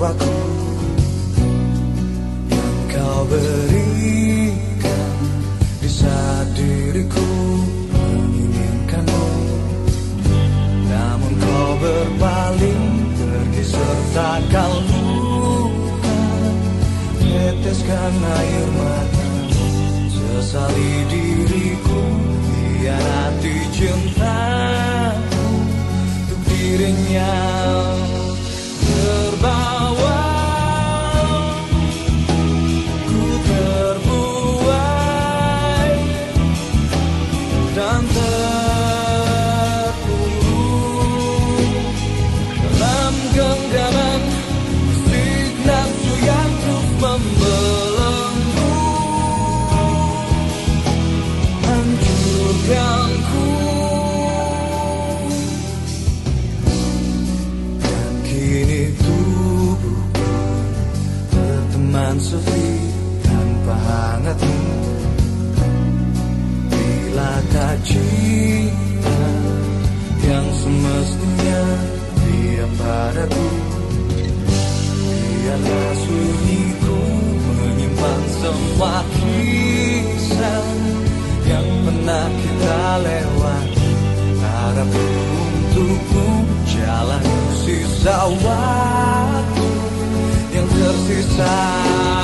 jiwaku Yang kau berikan. Di saat diriku menginginkanmu. Namun kau berpaling pergi sertakan luka Teteskan air mata Berteman sepi tanpa hangatmu Bilakah cinta yang semestinya dia padaku Biarlah sunyiku menyimpan semua kisah Yang pernah kita lewati. Harap untukmu jalani sisa waktu yang tersisa